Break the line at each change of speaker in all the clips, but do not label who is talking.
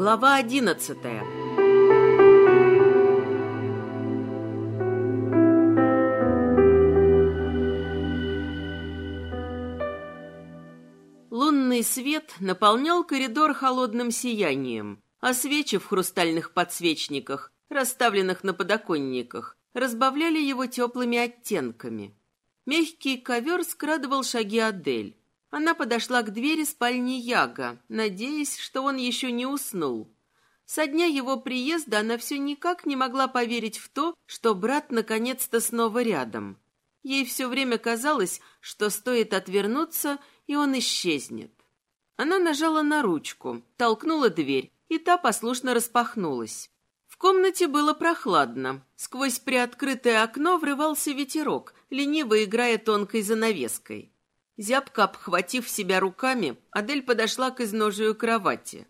Глава одиннадцатая Лунный свет наполнял коридор холодным сиянием, а свечи в хрустальных подсвечниках, расставленных на подоконниках, разбавляли его теплыми оттенками. Мягкий ковер скрадывал шаги Адель. Она подошла к двери спальни Яга, надеясь, что он еще не уснул. Со дня его приезда она все никак не могла поверить в то, что брат наконец-то снова рядом. Ей все время казалось, что стоит отвернуться, и он исчезнет. Она нажала на ручку, толкнула дверь, и та послушно распахнулась. В комнате было прохладно. Сквозь приоткрытое окно врывался ветерок, лениво играя тонкой занавеской. Зябко обхватив себя руками, Адель подошла к изножию кровати.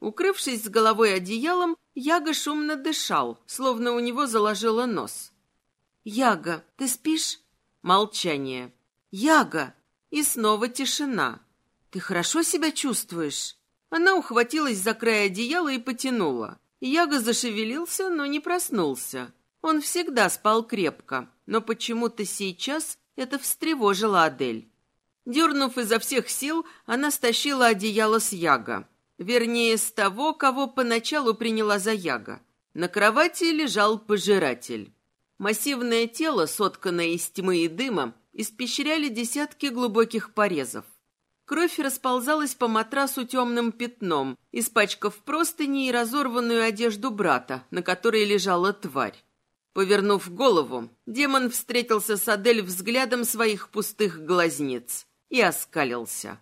Укрывшись с головой одеялом, Яга шумно дышал, словно у него заложило нос. «Яга, ты спишь?» Молчание. «Яга!» И снова тишина. «Ты хорошо себя чувствуешь?» Она ухватилась за край одеяла и потянула. Яга зашевелился, но не проснулся. Он всегда спал крепко, но почему-то сейчас это встревожило Адель. Дернув изо всех сил, она стащила одеяло с Яга. Вернее, с того, кого поначалу приняла за Яга. На кровати лежал пожиратель. Массивное тело, сотканное из тьмы и дыма, испещряли десятки глубоких порезов. Кровь расползалась по матрасу темным пятном, испачкав простыни и разорванную одежду брата, на которой лежала тварь. Повернув голову, демон встретился с Адель взглядом своих пустых глазниц и оскалился.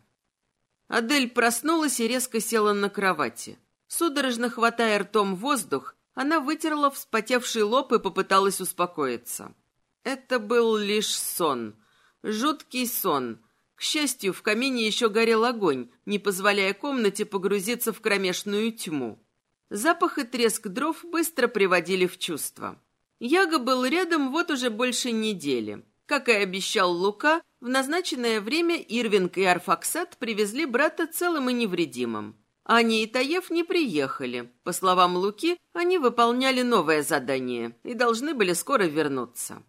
Адель проснулась и резко села на кровати. Судорожно хватая ртом воздух, она вытерла вспотевший лоб и попыталась успокоиться. Это был лишь сон. Жуткий сон. К счастью, в камине еще горел огонь, не позволяя комнате погрузиться в кромешную тьму. Запах и треск дров быстро приводили в чувство. Яга был рядом вот уже больше недели. Как и обещал Лука, в назначенное время Ирвинг и Арфаксат привезли брата целым и невредимым. Ани и Таев не приехали. По словам Луки, они выполняли новое задание и должны были скоро вернуться.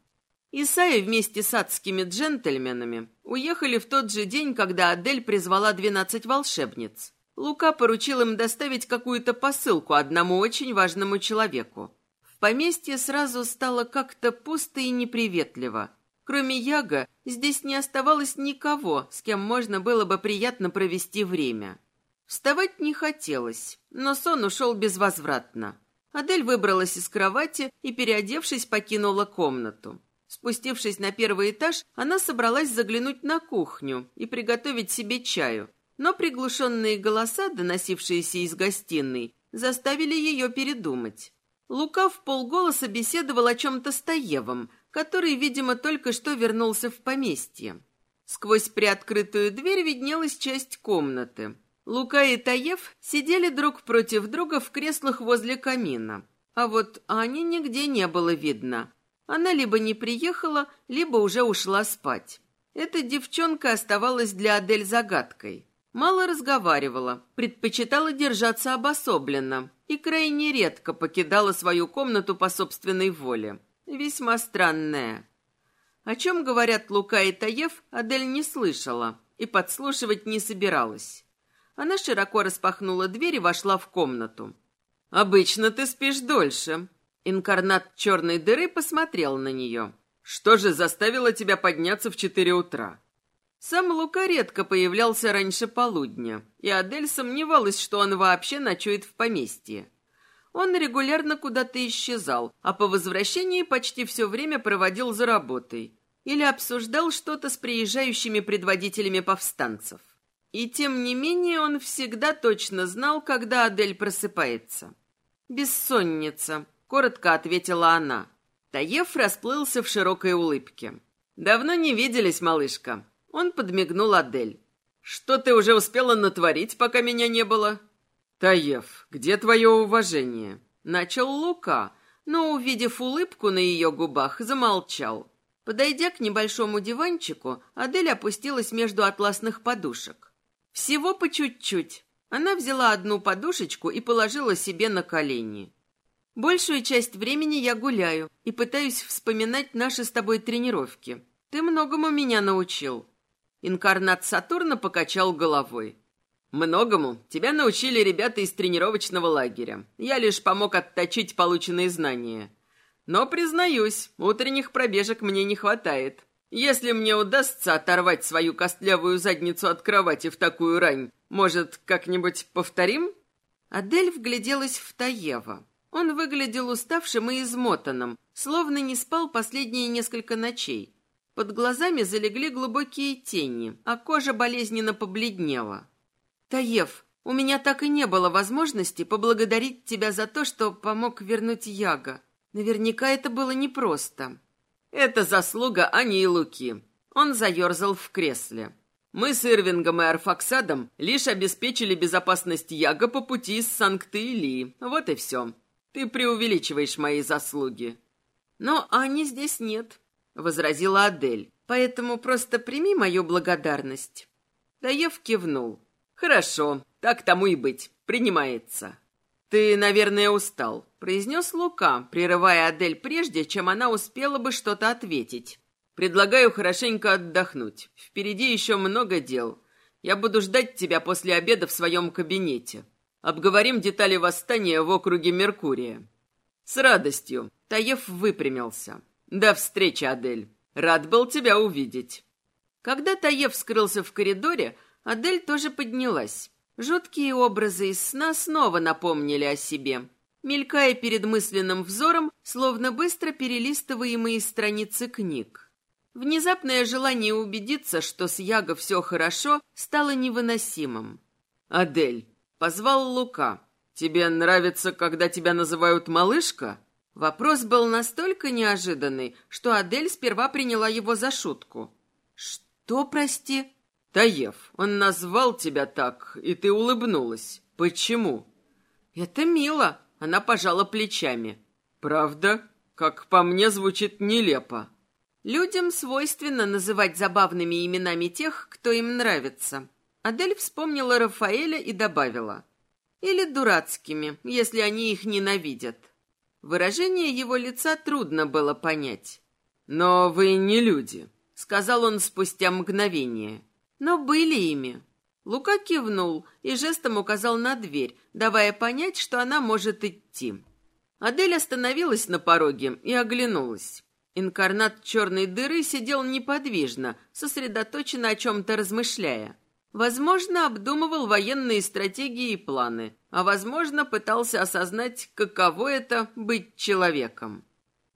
Исаи вместе с адскими джентльменами уехали в тот же день, когда Адель призвала двенадцать волшебниц. Лука поручил им доставить какую-то посылку одному очень важному человеку. В поместье сразу стало как-то пусто и неприветливо – Кроме Яга, здесь не оставалось никого, с кем можно было бы приятно провести время. Вставать не хотелось, но сон ушел безвозвратно. Адель выбралась из кровати и, переодевшись, покинула комнату. Спустившись на первый этаж, она собралась заглянуть на кухню и приготовить себе чаю, но приглушенные голоса, доносившиеся из гостиной, заставили ее передумать. Лука в полголоса беседовал о чем-то с Таевом, который, видимо, только что вернулся в поместье. Сквозь приоткрытую дверь виднелась часть комнаты. Лука и Таев сидели друг против друга в креслах возле камина. А вот Ани нигде не было видно. Она либо не приехала, либо уже ушла спать. Эта девчонка оставалась для Адель загадкой. Мало разговаривала, предпочитала держаться обособленно и крайне редко покидала свою комнату по собственной воле весьма странное. О чем говорят Лука и Таев, Адель не слышала и подслушивать не собиралась. Она широко распахнула дверь и вошла в комнату. «Обычно ты спишь дольше». Инкарнат черной дыры посмотрел на нее. «Что же заставило тебя подняться в четыре утра?» Сам Лука редко появлялся раньше полудня, и Адель сомневалась, что он вообще ночует в поместье. Он регулярно куда-то исчезал, а по возвращении почти все время проводил за работой или обсуждал что-то с приезжающими предводителями повстанцев. И тем не менее он всегда точно знал, когда Адель просыпается. «Бессонница», — коротко ответила она. Таев расплылся в широкой улыбке. «Давно не виделись, малышка». Он подмигнул Адель. «Что ты уже успела натворить, пока меня не было?» «Таев, где твое уважение?» Начал Лука, но, увидев улыбку на ее губах, замолчал. Подойдя к небольшому диванчику, Адель опустилась между атласных подушек. Всего по чуть-чуть. Она взяла одну подушечку и положила себе на колени. Большую часть времени я гуляю и пытаюсь вспоминать наши с тобой тренировки. Ты многому меня научил. Инкарнат Сатурна покачал головой. Многому тебя научили ребята из тренировочного лагеря. Я лишь помог отточить полученные знания. Но, признаюсь, утренних пробежек мне не хватает. Если мне удастся оторвать свою костлявую задницу от кровати в такую рань, может, как-нибудь повторим?» Адель вгляделась в Таева. Он выглядел уставшим и измотанным, словно не спал последние несколько ночей. Под глазами залегли глубокие тени, а кожа болезненно побледнела. «Таев, у меня так и не было возможности поблагодарить тебя за то, что помог вернуть Яга. Наверняка это было непросто». Это заслуга Ани и Луки. Он заерзал в кресле. Мы с Ирвингом и Арфаксадом лишь обеспечили безопасность Яга по пути из Санкт-Илии. Вот и все. Ты преувеличиваешь мои заслуги. Но Ани здесь нет, возразила Адель. Поэтому просто прими мою благодарность. Даев кивнул. Хорошо, так тому и быть. Принимается. «Ты, наверное, устал», — произнес Лука, прерывая Адель прежде, чем она успела бы что-то ответить. «Предлагаю хорошенько отдохнуть. Впереди еще много дел. Я буду ждать тебя после обеда в своем кабинете. Обговорим детали восстания в округе Меркурия». «С радостью», — Таев выпрямился. «До встречи, Адель. Рад был тебя увидеть». Когда Таев скрылся в коридоре, Адель тоже поднялась. Жуткие образы из сна снова напомнили о себе, мелькая перед мысленным взором, словно быстро перелистываемые страницы книг. Внезапное желание убедиться, что с Яго все хорошо, стало невыносимым. «Адель», — позвал Лука, — «тебе нравится, когда тебя называют малышка?» Вопрос был настолько неожиданный, что Адель сперва приняла его за шутку. «Что, прости?» «Таев, он назвал тебя так, и ты улыбнулась. Почему?» «Это мило», — она пожала плечами. «Правда? Как по мне, звучит нелепо». Людям свойственно называть забавными именами тех, кто им нравится. Адель вспомнила Рафаэля и добавила. Или дурацкими, если они их ненавидят. Выражение его лица трудно было понять. «Но вы не люди», — сказал он спустя мгновение но были ими. Лука кивнул и жестом указал на дверь, давая понять, что она может идти. Адель остановилась на пороге и оглянулась. Инкарнат черной дыры сидел неподвижно, сосредоточенно о чем-то размышляя. Возможно, обдумывал военные стратегии и планы, а возможно, пытался осознать, каково это быть человеком.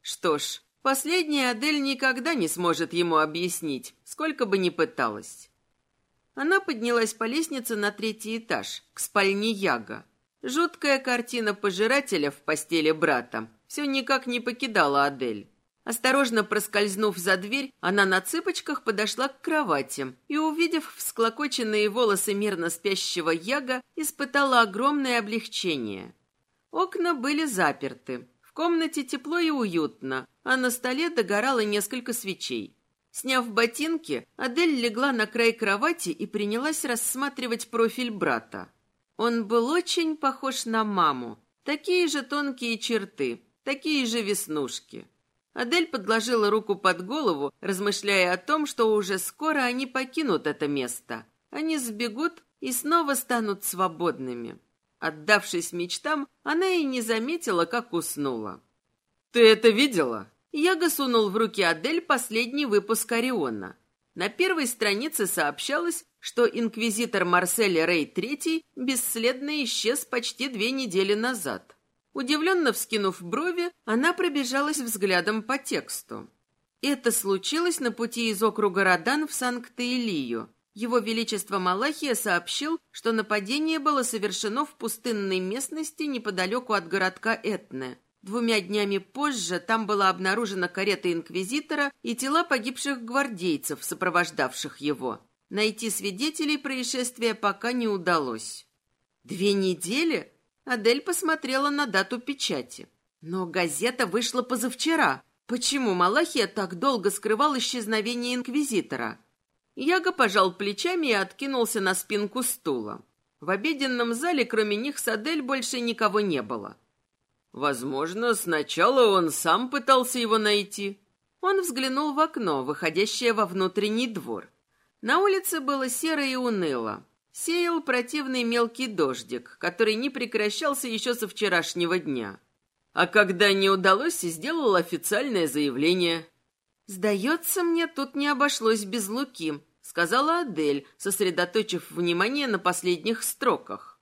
Что ж, последняя Адель никогда не сможет ему объяснить, сколько бы ни пыталась. Она поднялась по лестнице на третий этаж, к спальне Яга. Жуткая картина пожирателя в постели брата все никак не покидала Адель. Осторожно проскользнув за дверь, она на цыпочках подошла к кровати и, увидев всклокоченные волосы мирно спящего Яга, испытала огромное облегчение. Окна были заперты. В комнате тепло и уютно, а на столе догорало несколько свечей. Сняв ботинки, Адель легла на край кровати и принялась рассматривать профиль брата. Он был очень похож на маму. Такие же тонкие черты, такие же веснушки. Адель подложила руку под голову, размышляя о том, что уже скоро они покинут это место. Они сбегут и снова станут свободными. Отдавшись мечтам, она и не заметила, как уснула. «Ты это видела?» Яга сунул в руки Адель последний выпуск «Ориона». На первой странице сообщалось, что инквизитор Марсель Рей III бесследно исчез почти две недели назад. Удивленно вскинув брови, она пробежалась взглядом по тексту. Это случилось на пути из округа Родан в Санкт-Илию. Его Величество Малахия сообщил, что нападение было совершено в пустынной местности неподалеку от городка Этне. Двумя днями позже там была обнаружена карета инквизитора и тела погибших гвардейцев, сопровождавших его. Найти свидетелей происшествия пока не удалось. Две недели? Адель посмотрела на дату печати. Но газета вышла позавчера. Почему Малахия так долго скрывал исчезновение инквизитора? Яго пожал плечами и откинулся на спинку стула. В обеденном зале кроме них с Адель больше никого не было. Возможно, сначала он сам пытался его найти. Он взглянул в окно, выходящее во внутренний двор. На улице было серо и уныло. Сеял противный мелкий дождик, который не прекращался еще со вчерашнего дня. А когда не удалось, сделал официальное заявление. «Сдается мне, тут не обошлось без Луки», — сказала Адель, сосредоточив внимание на последних строках.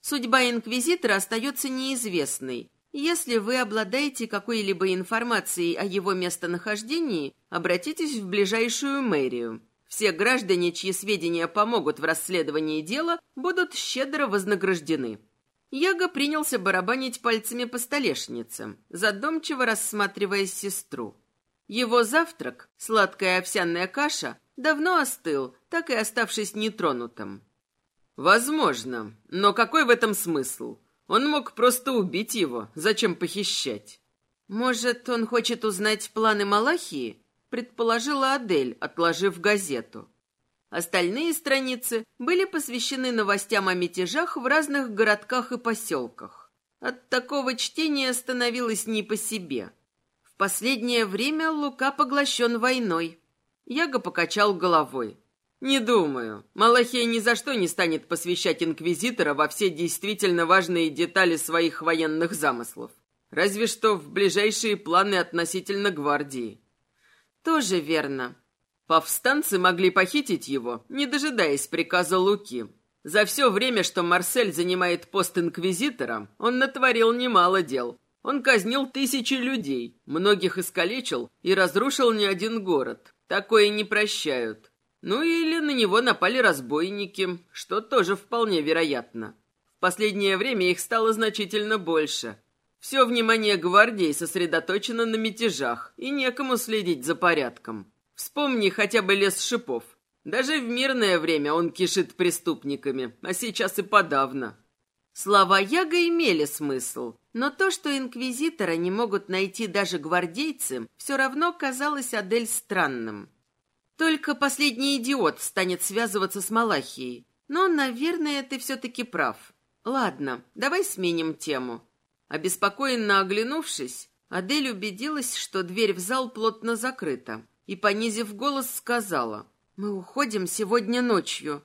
«Судьба инквизитора остается неизвестной. Если вы обладаете какой-либо информацией о его местонахождении, обратитесь в ближайшую мэрию. Все граждане, чьи сведения помогут в расследовании дела, будут щедро вознаграждены». Яга принялся барабанить пальцами по столешнице, задумчиво рассматривая сестру. Его завтрак, сладкая овсяная каша, давно остыл, так и оставшись нетронутым. «Возможно, но какой в этом смысл? Он мог просто убить его, зачем похищать?» «Может, он хочет узнать планы Малахии?» предположила Адель, отложив газету. Остальные страницы были посвящены новостям о мятежах в разных городках и поселках. От такого чтения становилось не по себе. В последнее время Лука поглощен войной. Яго покачал головой. «Не думаю. Малахия ни за что не станет посвящать инквизитора во все действительно важные детали своих военных замыслов. Разве что в ближайшие планы относительно гвардии. Тоже верно. Повстанцы могли похитить его, не дожидаясь приказа Луки. За все время, что Марсель занимает пост инквизитора, он натворил немало дел. Он казнил тысячи людей, многих искалечил и разрушил не один город. Такое не прощают. Ну или на него напали разбойники, что тоже вполне вероятно. В последнее время их стало значительно больше. Все внимание гвардии сосредоточено на мятежах, и некому следить за порядком. Вспомни хотя бы лес шипов. Даже в мирное время он кишит преступниками, а сейчас и подавно. Слова Яга имели смысл, но то, что инквизитора не могут найти даже гвардейцы, все равно казалось Адель странным. Только последний идиот станет связываться с Малахией. Но, наверное, ты все-таки прав. Ладно, давай сменим тему. Обеспокоенно оглянувшись, Адель убедилась, что дверь в зал плотно закрыта, и, понизив голос, сказала, «Мы уходим сегодня ночью».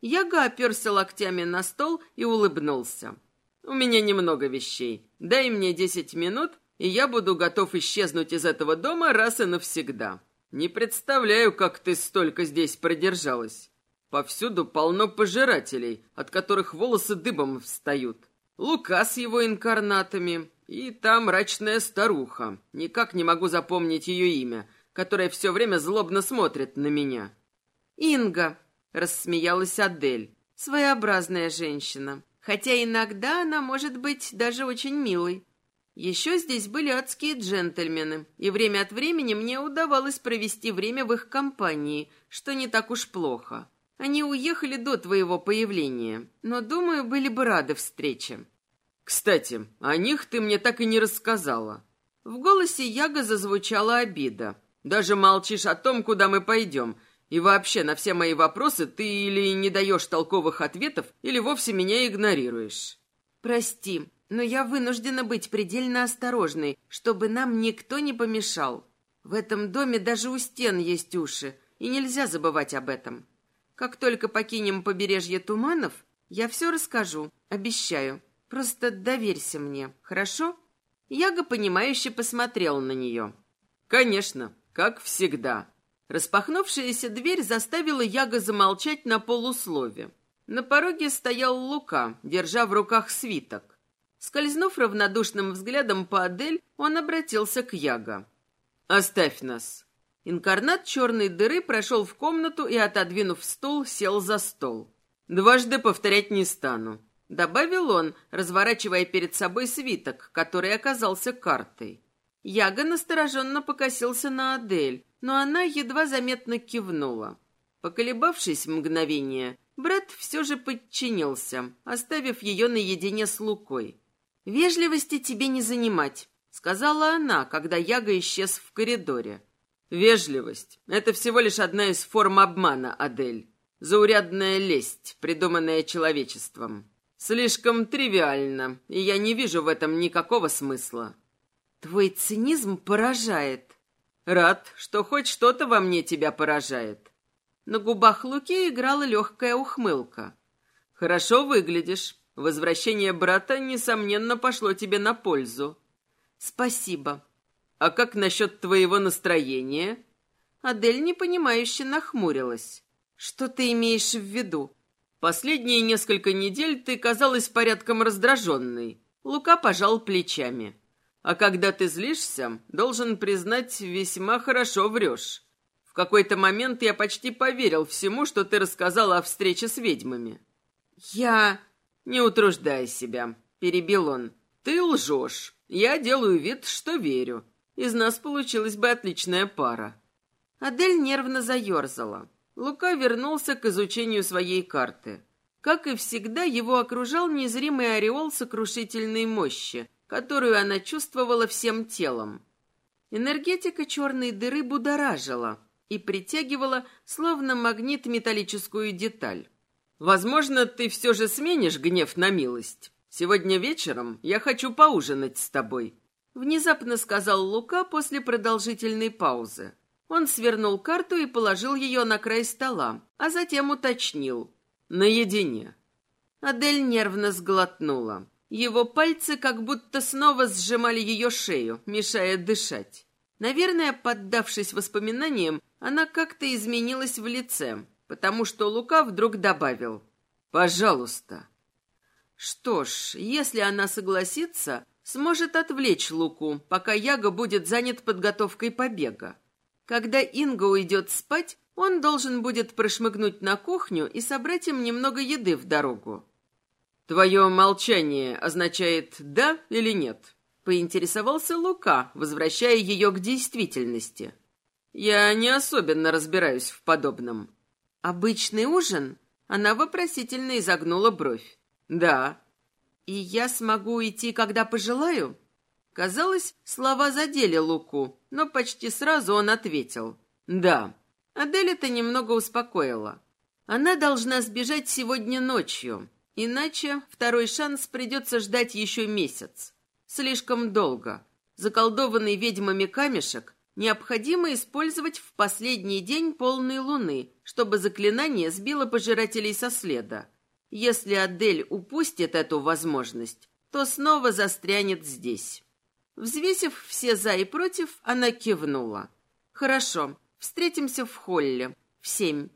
Яга оперся локтями на стол и улыбнулся. «У меня немного вещей. Дай мне десять минут, и я буду готов исчезнуть из этого дома раз и навсегда. Не представляю, как ты столько здесь продержалась. Повсюду полно пожирателей, от которых волосы дыбом встают. Лука с его инкарнатами и та мрачная старуха. Никак не могу запомнить ее имя, которая все время злобно смотрит на меня. «Инга», — рассмеялась Адель, — «своеобразная женщина, хотя иногда она может быть даже очень милой. Еще здесь были адские джентльмены, и время от времени мне удавалось провести время в их компании, что не так уж плохо. Они уехали до твоего появления, но, думаю, были бы рады встрече. Кстати, о них ты мне так и не рассказала. В голосе Яга зазвучала обида. Даже молчишь о том, куда мы пойдем. И вообще на все мои вопросы ты или не даешь толковых ответов, или вовсе меня игнорируешь. Прости, но я вынуждена быть предельно осторожной, чтобы нам никто не помешал. В этом доме даже у стен есть уши, и нельзя забывать об этом. Как только покинем побережье туманов, я все расскажу, обещаю. Просто доверься мне, хорошо?» Яга, понимающе посмотрел на нее. «Конечно, как всегда». Распахнувшаяся дверь заставила Яга замолчать на полуслове. На пороге стоял Лука, держа в руках свиток. Скользнув равнодушным взглядом по Адель, он обратился к Яга. «Оставь нас. Инкарнат черной дыры прошел в комнату и, отодвинув стул, сел за стол. «Дважды повторять не стану», — добавил он, разворачивая перед собой свиток, который оказался картой. Яга настороженно покосился на Адель, но она едва заметно кивнула. Поколебавшись мгновение, брат все же подчинился, оставив ее наедине с Лукой. «Вежливости тебе не занимать», — сказала она, когда Яга исчез в коридоре. Вежливость — это всего лишь одна из форм обмана, Адель. Заурядная лесть, придуманная человечеством. Слишком тривиально, и я не вижу в этом никакого смысла.
Твой цинизм поражает.
Рад, что хоть что-то во мне тебя поражает.
На губах Луки играла легкая ухмылка.
Хорошо выглядишь. Возвращение брата, несомненно, пошло тебе на пользу.
Спасибо.
А как насчет твоего настроения?
Адель непонимающе нахмурилась. Что ты имеешь в виду?
Последние несколько недель ты казалась порядком раздраженной. Лука пожал плечами. А когда ты злишься, должен признать, весьма хорошо врешь. В какой-то момент я почти поверил всему, что ты рассказала о встрече с ведьмами.
Я...
Не утруждай себя, перебил он. Ты лжешь. Я делаю вид, что верю. Из нас получилась бы отличная пара.
Адель нервно заерзала. Лука вернулся к изучению своей карты. Как и всегда, его окружал незримый ореол сокрушительной мощи, которую она чувствовала всем телом. Энергетика черной дыры будоражила и притягивала, словно магнит, металлическую деталь.
«Возможно, ты все же сменишь гнев на милость. Сегодня вечером я хочу поужинать с тобой», — внезапно сказал Лука после продолжительной паузы. Он свернул карту и положил ее на край стола, а затем уточнил. «Наедине».
Адель нервно сглотнула. Его пальцы как будто снова сжимали ее шею, мешая дышать. Наверное, поддавшись воспоминаниям, она как-то изменилась в лице, потому что Лука вдруг добавил «Пожалуйста». Что ж, если она согласится, сможет отвлечь Луку, пока Яга будет занят подготовкой побега. Когда Инга уйдет спать, он должен будет прошмыгнуть на кухню и собрать им немного еды в дорогу.
«Твое молчание означает «да» или «нет»?» — поинтересовался Лука, возвращая ее к действительности. «Я не особенно разбираюсь в подобном».
«Обычный ужин?» Она вопросительно изогнула бровь.
«Да».
«И я смогу уйти, когда пожелаю?» Казалось, слова задели Луку, но почти сразу он ответил. «Да». Адель это немного успокоила. Она должна сбежать сегодня ночью, Иначе второй шанс придется ждать еще месяц. Слишком долго. Заколдованный ведьмами камешек необходимо использовать в последний день полной луны, чтобы заклинание сбило пожирателей со следа. Если Адель упустит эту возможность, то снова застрянет здесь. Взвесив все «за» и «против», она кивнула. «Хорошо, встретимся в холле. В семь».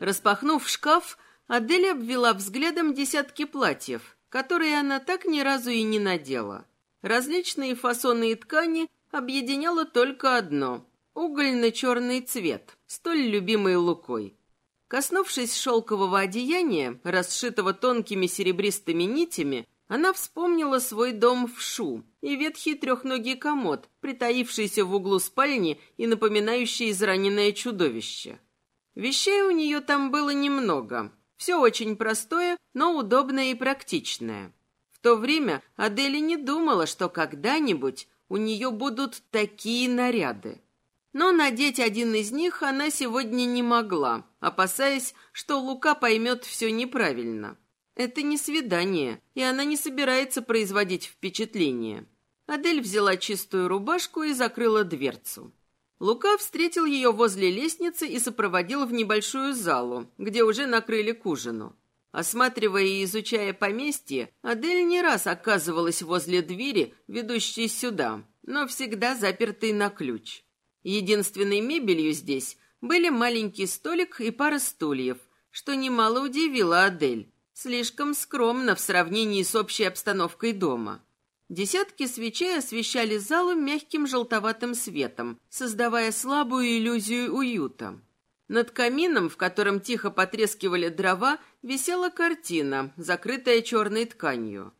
Распахнув шкаф, Адель обвела взглядом десятки платьев, которые она так ни разу и не надела. Различные фасоны и ткани объединяло только одно — угольно-черный цвет, столь любимый Лукой. Коснувшись шелкового одеяния, расшитого тонкими серебристыми нитями, она вспомнила свой дом в Шу и ветхий трехногий комод, притаившийся в углу спальни и напоминающий израненное чудовище. Вещей у нее там было немного. Все очень простое, но удобное и практичное. В то время Адели не думала, что когда-нибудь у нее будут такие наряды. Но надеть один из них она сегодня не могла, опасаясь, что Лука поймет все неправильно. Это не свидание, и она не собирается производить впечатление. Адель взяла чистую рубашку и закрыла дверцу. Лука встретил ее возле лестницы и сопроводил в небольшую залу, где уже накрыли к ужину. Осматривая и изучая поместье, Адель не раз оказывалась возле двери, ведущей сюда, но всегда запертой на ключ. Единственной мебелью здесь были маленький столик и пара стульев, что немало удивило Адель. Слишком скромно в сравнении с общей обстановкой дома. Десятки свечей освещали залу мягким желтоватым светом, создавая слабую иллюзию уюта. Над камином, в котором тихо потрескивали дрова, висела картина, закрытая черной тканью.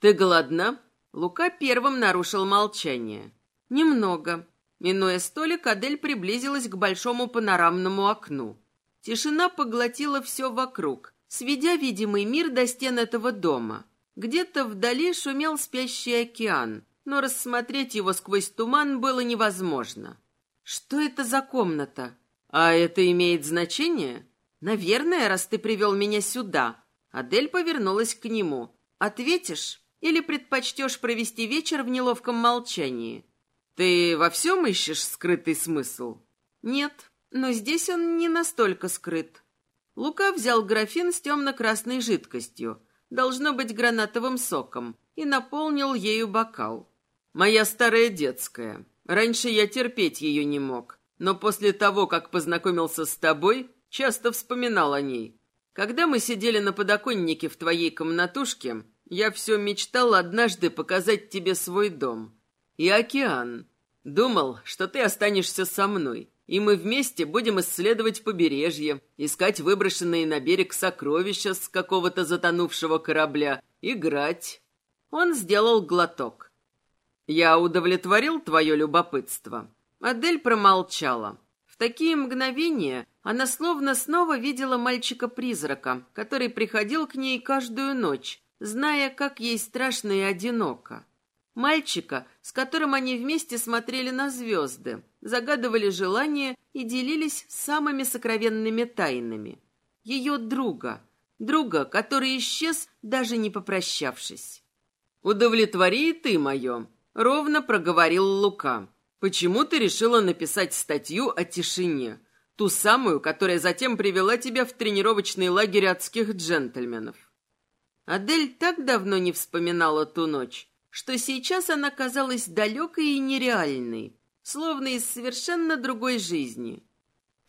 «Ты голодна?» Лука первым нарушил молчание. «Немного». Минуя столик, Адель приблизилась к большому панорамному окну.
Тишина поглотила все вокруг, сведя видимый мир до стен этого дома. Где-то вдали шумел спящий океан, но рассмотреть его сквозь туман было невозможно. Что это за комната? А это имеет значение? Наверное, раз ты привел меня сюда. Адель повернулась к нему. Ответишь или предпочтешь провести вечер в неловком молчании? Ты во всем ищешь скрытый смысл? Нет, но здесь он не настолько скрыт. Лука взял графин с темно-красной жидкостью, должно быть гранатовым соком, и наполнил ею бокал. «Моя старая детская. Раньше я терпеть ее не мог, но после того, как познакомился с тобой, часто вспоминал о ней. Когда мы сидели на подоконнике в твоей комнатушке, я все мечтал однажды показать тебе свой дом. И океан. Думал, что ты останешься со мной, и мы вместе будем исследовать побережье, искать выброшенные на берег сокровища с какого-то затонувшего корабля, играть. Он сделал глоток. Я удовлетворил твое любопытство. Адель промолчала. В такие мгновения она словно снова видела мальчика-призрака, который приходил к ней каждую ночь, зная, как ей страшно и одиноко. Мальчика, с которым они вместе смотрели на звезды, загадывали желания и делились самыми сокровенными тайнами. Ее друга, друга, который исчез, даже не попрощавшись. «Удовлетвори и ты мое», — ровно проговорил Лука. «Почему ты решила написать статью о тишине? Ту самую, которая затем привела тебя в тренировочный лагерь адских джентльменов». Адель так давно не вспоминала ту ночь, что сейчас она казалась далекой и нереальной, словно из совершенно другой жизни.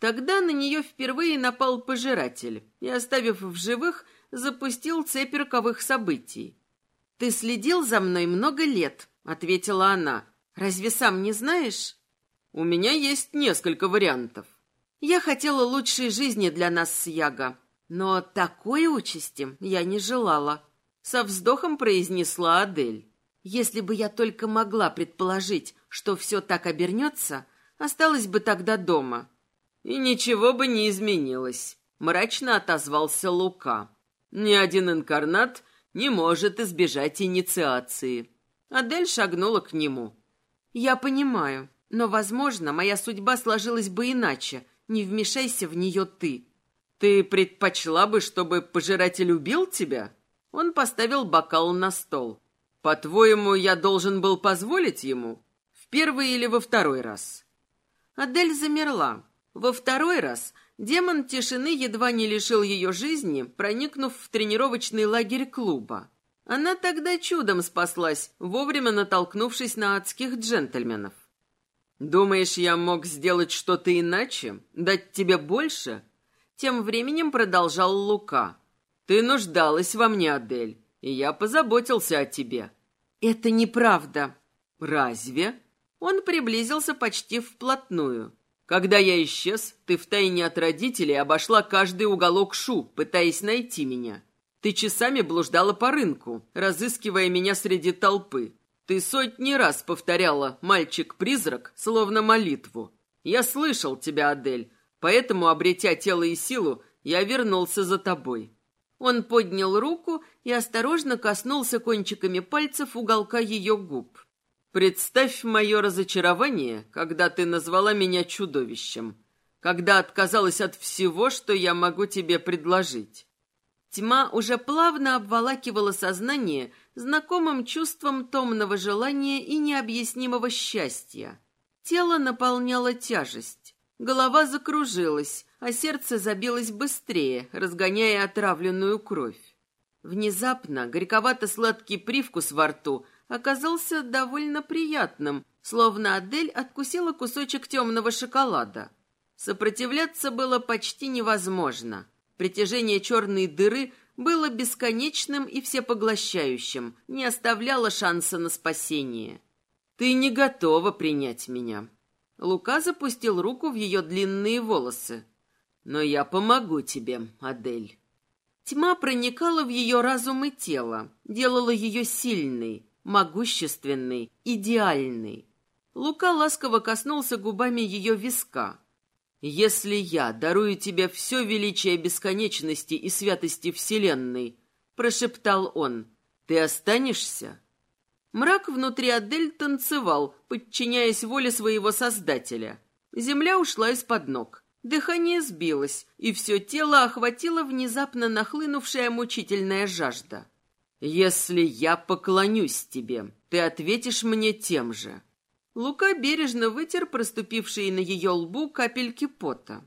Тогда на нее впервые напал пожиратель и, оставив в живых, запустил цепь роковых событий. «Ты следил за мной много лет», — ответила она. «Разве сам не знаешь?» «У меня есть несколько вариантов». «Я хотела лучшей жизни для нас с Яго, но такой участи я не желала», — со вздохом произнесла Адель. Если бы я только могла предположить, что все так обернется, осталась бы тогда дома. И ничего бы не изменилось, мрачно отозвался Лука. Ни один инкарнат не может избежать инициации. Адель шагнула к нему. Я понимаю, но, возможно, моя судьба сложилась бы иначе. Не вмешайся в нее ты. Ты предпочла бы, чтобы пожиратель убил тебя? Он поставил бокал на стол. По-твоему, я должен был позволить ему? В первый или во второй раз? Адель замерла. Во второй раз демон тишины едва не лишил ее жизни, проникнув в тренировочный лагерь клуба. Она тогда чудом спаслась, вовремя натолкнувшись на адских джентльменов. «Думаешь, я мог сделать что-то иначе? Дать тебе больше?» Тем временем продолжал Лука. «Ты нуждалась во мне, Адель, и я позаботился о тебе. «Это неправда». «Разве?» Он приблизился почти вплотную. «Когда я исчез, ты втайне от родителей обошла каждый уголок Шу, пытаясь найти меня. Ты часами блуждала по рынку, разыскивая меня среди толпы. Ты сотни раз повторяла «мальчик-призрак», словно молитву. Я слышал тебя, Адель, поэтому, обретя тело и силу, я вернулся за тобой. Он поднял руку и осторожно коснулся кончиками пальцев уголка ее губ. «Представь мое разочарование, когда ты назвала меня чудовищем, когда отказалась от всего, что я могу тебе предложить». Тьма уже плавно обволакивала сознание знакомым чувством томного желания и необъяснимого счастья. Тело наполняло тяжесть. Голова закружилась, а сердце забилось быстрее, разгоняя отравленную кровь. Внезапно горьковато-сладкий привкус во рту оказался довольно приятным, словно Адель откусила кусочек темного шоколада. Сопротивляться было почти невозможно. Притяжение черной дыры было бесконечным и всепоглощающим, не оставляло шанса на спасение. «Ты не готова принять меня». Лука запустил руку в ее длинные волосы. Но я помогу тебе, Адель. Тьма проникала в ее разум и тело, делала ее сильной, могущественной, идеальной. Лука ласково коснулся губами ее виска. Если я дарую тебе все величие бесконечности и святости Вселенной, прошептал он, ты останешься? Мрак внутри Адель танцевал, подчиняясь воле своего создателя. Земля ушла из-под ног. Дыхание сбилось, и все тело охватило внезапно нахлынувшая мучительная жажда. «Если я поклонюсь тебе, ты ответишь мне тем же». Лука бережно вытер проступившие на ее лбу капельки пота.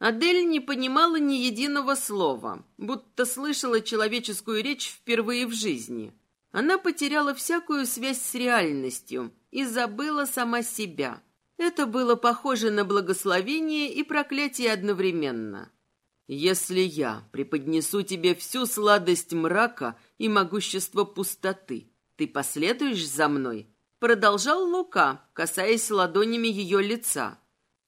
Адель не понимала ни единого слова, будто слышала человеческую речь впервые в жизни. Она потеряла всякую связь с реальностью и забыла сама себя. Это было похоже на благословение и проклятие одновременно. «Если я преподнесу тебе всю сладость мрака и могущество пустоты, ты последуешь за мной?» Продолжал Лука, касаясь ладонями ее лица.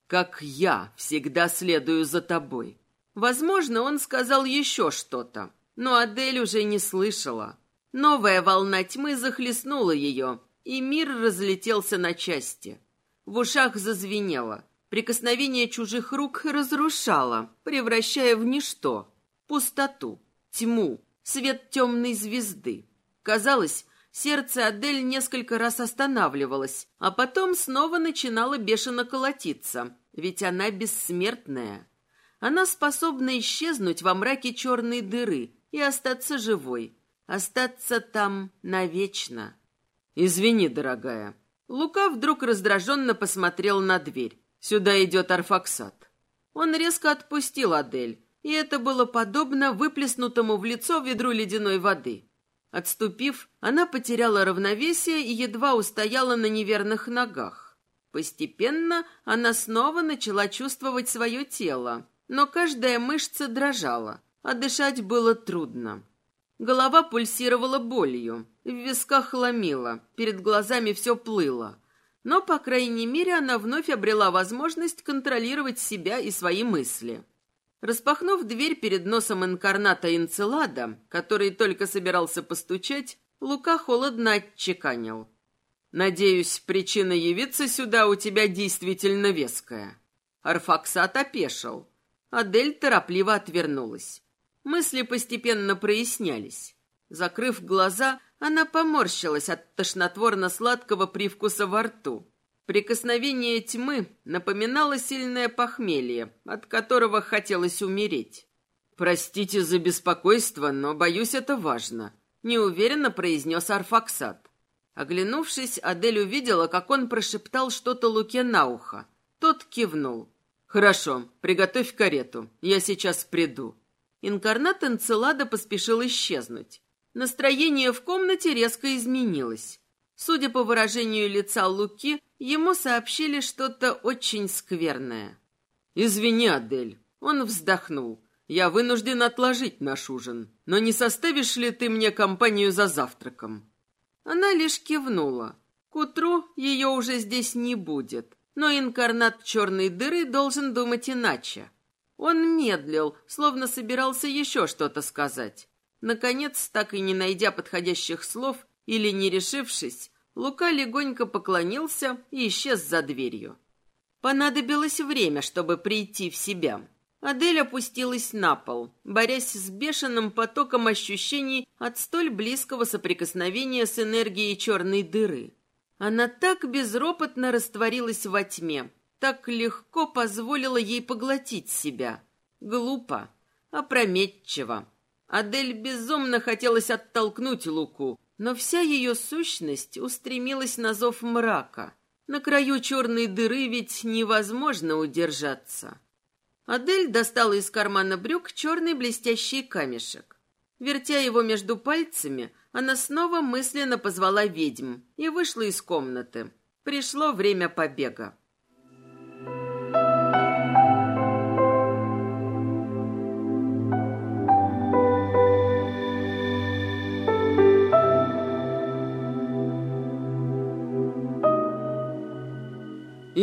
«Как я всегда следую за тобой». Возможно, он сказал еще что-то, но Адель уже не слышала. Новая волна тьмы захлестнула ее, и мир разлетелся на части. В ушах зазвенело. Прикосновение чужих рук разрушало, превращая в ничто. Пустоту, тьму, свет темной звезды. Казалось, сердце Адель несколько раз останавливалось, а потом снова начинало бешено колотиться, ведь она бессмертная. Она способна исчезнуть во мраке черной дыры и остаться живой, Остаться там навечно. Извини, дорогая. Лука вдруг раздраженно посмотрел на дверь. Сюда идет Арфаксат. Он резко отпустил Адель, и это было подобно выплеснутому в лицо ведру ледяной воды. Отступив, она потеряла равновесие и едва устояла на неверных ногах. Постепенно она снова начала чувствовать свое тело, но каждая мышца дрожала, а дышать было трудно. Голова пульсировала болью, в висках ломила, перед глазами все плыло. Но, по крайней мере, она вновь обрела возможность контролировать себя и свои мысли. Распахнув дверь перед носом инкарната Инцелада, который только собирался постучать, Лука холодно отчеканил. «Надеюсь, причина явиться сюда у тебя действительно веская». Арфаксат опешил. Адель торопливо отвернулась. Мысли постепенно прояснялись. Закрыв глаза, она поморщилась от тошнотворно-сладкого привкуса во рту. Прикосновение тьмы напоминало сильное похмелье, от которого хотелось умереть. «Простите за беспокойство, но, боюсь, это важно», — неуверенно произнес Арфаксат. Оглянувшись, Адель увидела, как он прошептал что-то Луке на ухо. Тот кивнул. «Хорошо, приготовь карету, я сейчас приду». Инкарнат Энцелада поспешил исчезнуть. Настроение в комнате резко изменилось. Судя по выражению лица Луки, ему сообщили что-то очень скверное. «Извини, Адель». Он вздохнул. «Я вынужден отложить наш ужин. Но не составишь ли ты мне компанию за завтраком?» Она лишь кивнула. К утру ее уже здесь не будет. Но инкарнат черной дыры должен думать иначе. Он медлил, словно собирался еще что-то сказать. Наконец, так и не найдя подходящих слов или не решившись, Лука легонько поклонился и исчез за дверью. Понадобилось время, чтобы прийти в себя. Адель опустилась на пол, борясь с бешеным потоком ощущений от столь близкого соприкосновения с энергией черной дыры. Она так безропотно растворилась во тьме, так легко позволила ей поглотить себя. Глупо, опрометчиво. Адель безумно хотелось оттолкнуть Луку, но вся ее сущность устремилась на зов мрака. На краю черной дыры ведь невозможно удержаться. Адель достала из кармана брюк черный блестящий камешек. Вертя его между пальцами, она снова мысленно позвала ведьм и вышла из комнаты. Пришло время побега.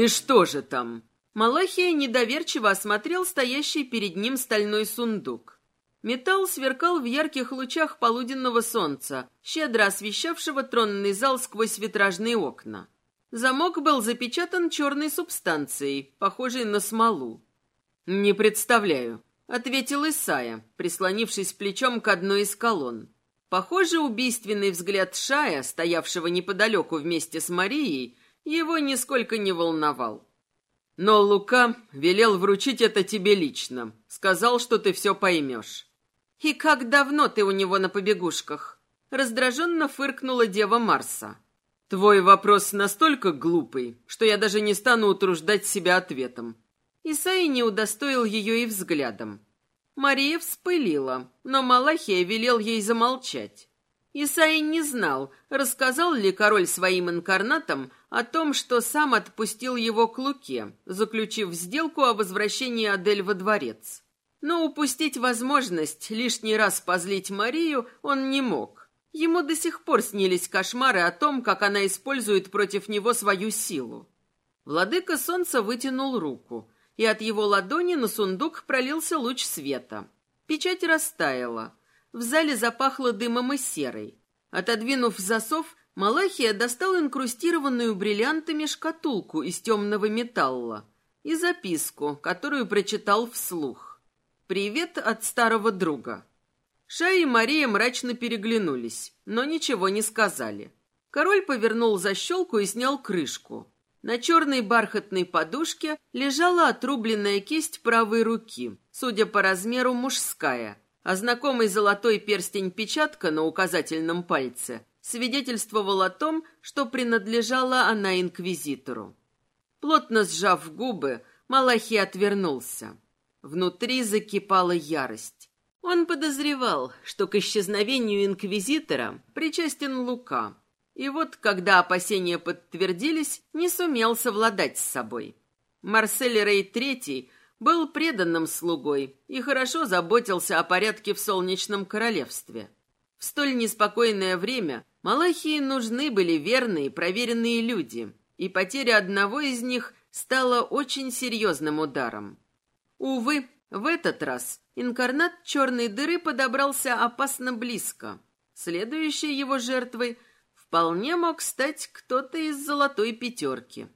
Что же там?» Малахия недоверчиво осмотрел стоящий перед ним стальной сундук. Металл сверкал в ярких лучах полуденного солнца, щедро освещавшего тронный зал сквозь витражные окна. Замок был запечатан черной субстанцией, похожей на смолу. «Не представляю», — ответил Исая, прислонившись плечом к одной из колонн. Похоже, убийственный взгляд Шая, стоявшего неподалеку вместе с Марией, его нисколько не волновал. Но Лука велел вручить это тебе лично. Сказал, что ты все поймешь.
«И как давно ты у него на побегушках?» Раздраженно фыркнула дева Марса.
«Твой вопрос настолько глупый, что я даже не стану утруждать себя ответом».
Исаи не удостоил ее и взглядом. Мария вспылила, но Малахия велел ей замолчать. Исаи не знал, рассказал ли король своим инкарнатам о том, что сам отпустил его к Луке, заключив сделку о возвращении Адель во дворец. Но упустить возможность лишний раз позлить Марию он не мог. Ему до сих пор снились кошмары о том, как она использует против него свою силу. Владыка солнца вытянул руку, и от его ладони на сундук пролился луч света. Печать растаяла. В зале запахло дымом и серой. Отодвинув засов, Малахия достал инкрустированную бриллиантами шкатулку из темного металла и записку, которую прочитал вслух. «Привет от старого друга». Ша и Мария мрачно переглянулись, но ничего не сказали. Король повернул защелку и снял крышку. На черной бархатной подушке лежала отрубленная кисть правой руки, судя по размеру мужская, а знакомый золотой перстень-печатка на указательном пальце свидетельствовал о том, что принадлежала она инквизитору. Плотно сжав губы, Малахи отвернулся. Внутри закипала ярость. Он подозревал, что к исчезновению инквизитора причастен Лука, и вот, когда опасения подтвердились, не сумел совладать с собой. Марсель Рей Третий был преданным слугой и хорошо заботился о порядке в Солнечном Королевстве. В столь неспокойное время Малахии нужны были верные, проверенные люди, и потеря одного из них стала очень серьезным ударом. Увы, в этот раз инкарнат черной дыры подобрался опасно близко. Следующей его жертвой – Вполне мог стать кто-то из золотой пятерки.